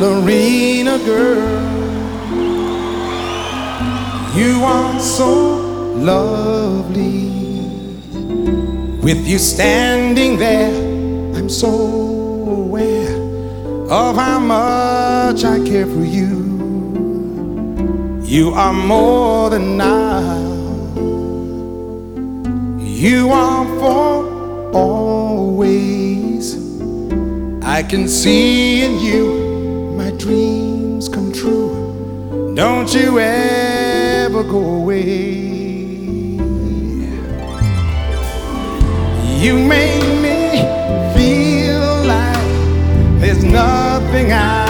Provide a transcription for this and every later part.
ballerina girl. You are so lovely. With you standing there, I'm so aware of how much I care for you. You are more than now. You are for always. I can see in you dreams come true. Don't you ever go away. You make me feel like there's nothing I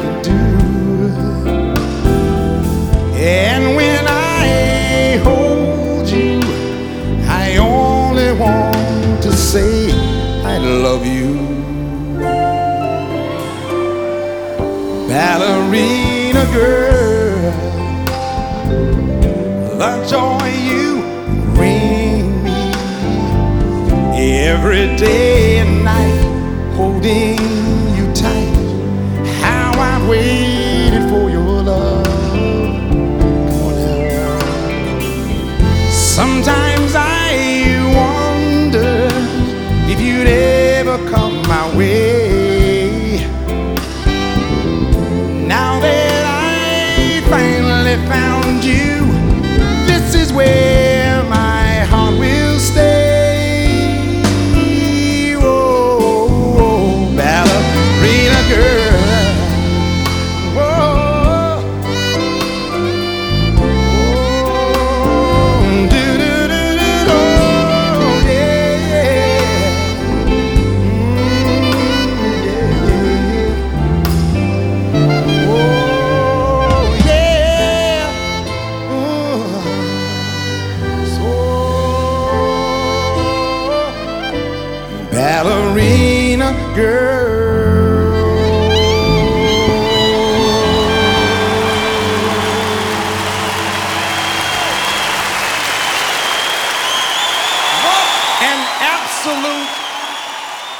can do. And when I hold you, I only want to say I love you. Ballerina girl, the joy you bring me every day and night, holding you tight. How I waited ballerina girl. What an absolute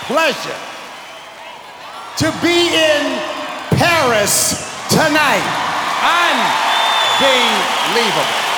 pleasure to be in Paris tonight. Unbelievable.